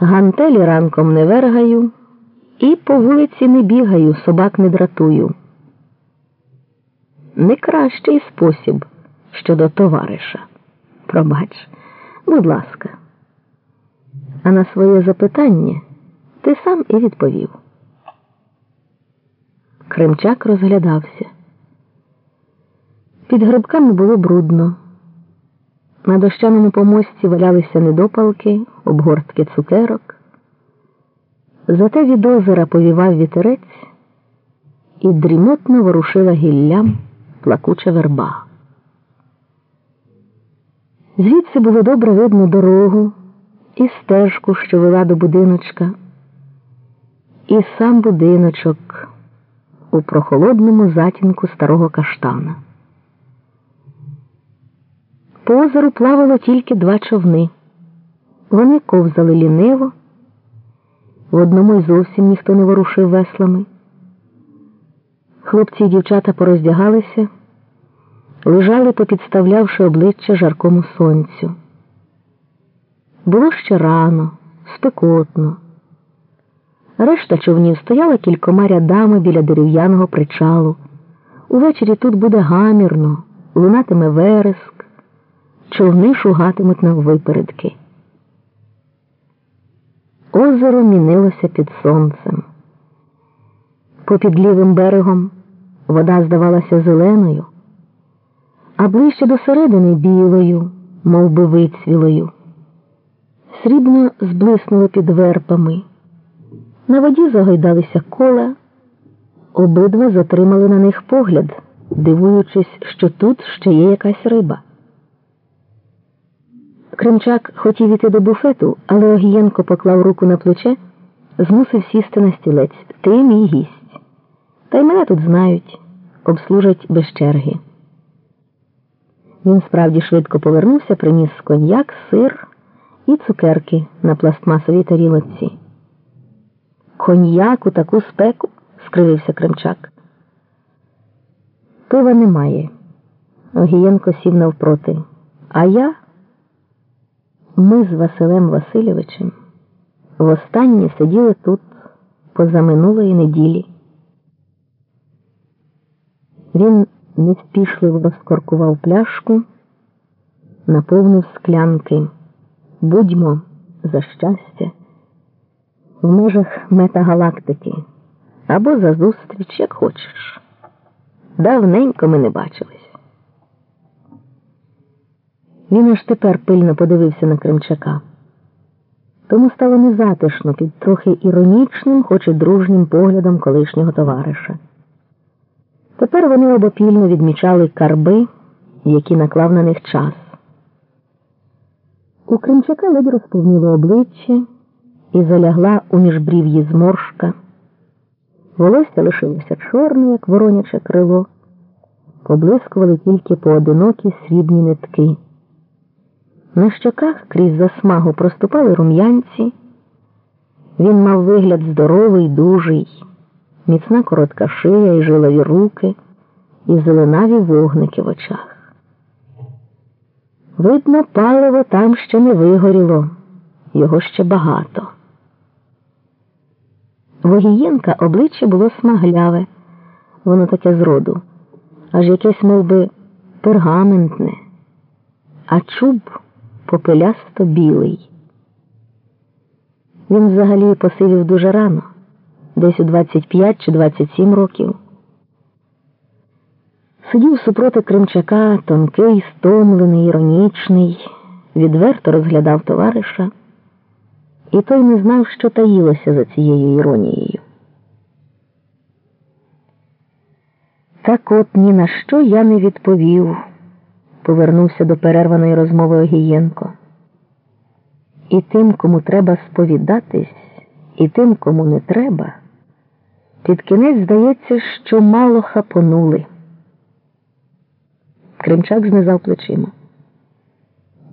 Гантелі ранком не вергаю і по вулиці не бігаю, собак не дратую. Не кращий спосіб щодо товариша. Пробач, будь ласка. А на своє запитання ти сам і відповів. Кримчак розглядався. Під грибками було брудно. На дощаному помості валялися недопалки, обгортки цукерок. Зате від озера повівав вітерець і дрімотно ворушила гіллям плакуча верба. Звідси було добре видно дорогу і стежку, що вела до будиночка, і сам будиночок у прохолодному затінку старого каштана. По озеру плавало тільки два човни. Вони ковзали ліниво, в одному й зовсім ніхто не ворушив веслами. Хлопці і дівчата пороздягалися, лежали, попідставлявши обличчя жаркому сонцю. Було ще рано, спекотно. Решта човнів стояла кількома рядами біля дерев'яного причалу. Увечері тут буде гамірно, лунатиме вереск, човни шугатимуть наввипередки. Озеро мінилося під сонцем. Попід лівим берегом вода здавалася зеленою, а ближче до середини білою, мов би вицвілою. Срібно зблиснуло під верпами. На воді загойдалися кола, обидва затримали на них погляд, дивуючись, що тут ще є якась риба. Кримчак хотів іти до буфету, але Огієнко поклав руку на плече, змусив сісти на стілець. Ти мій гість. Та й мене тут знають, обслужать без черги. Він справді швидко повернувся, приніс коньяк, сир і цукерки на пластмасовій тарілоці. Коньяк у таку спеку? скривився Кримчак. Пива немає. Огієнко сів навпроти. А я. Ми з Василем Васильовичем востаннє сиділи тут позаминулої неділі. Він неспішливо розкоркував пляшку, наповнив склянки. Будьмо за щастя в межах метагалактики або за зустріч, як хочеш. Давненько ми не бачились. Він аж тепер пильно подивився на Кримчака. Тому стало незатишно під трохи іронічним, хоч і дружнім поглядом колишнього товариша. Тепер вони обопільно відмічали карби, які наклав на них час. У Кримчака ледь розповніло обличчя і залягла у міжбрів'ї зморшка. Волосся лишилося чорне, як вороняче крило, поблискували тільки поодинокі срібні нитки. На щоках крізь засмагу проступали рум'янці. Він мав вигляд здоровий, дужий, міцна коротка шия і жилові руки, і зеленаві вогники в очах. Видно, паливо там ще не вигоріло, його ще багато. Вогієнка обличчя було смагляве, воно таке зроду, аж якесь мов би, пергаментне, а чуб попелясто білий. Він взагалі посивів дуже рано, десь у 25 чи 27 років. Сидів супроти Кримчака тонкий, стомлений, іронічний, відверто розглядав товариша, і той не знав, що таїлося за цією іронією. Так от ні на що я не відповів повернувся до перерваної розмови Огієнко. І тим, кому треба сповідатись, і тим, кому не треба, під кінець здається, що мало хапонули. Кримчак знизав плечима.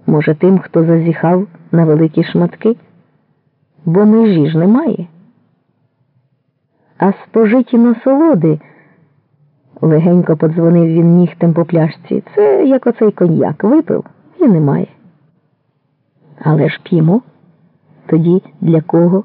Може, тим, хто зазіхав на великі шматки, бо межі ж немає. А спожиті насолоди. Легенько подзвонив він нігтем по пляшці. Це як оцей коньяк. Випив і немає. Але ж п'ємо. Тоді для кого?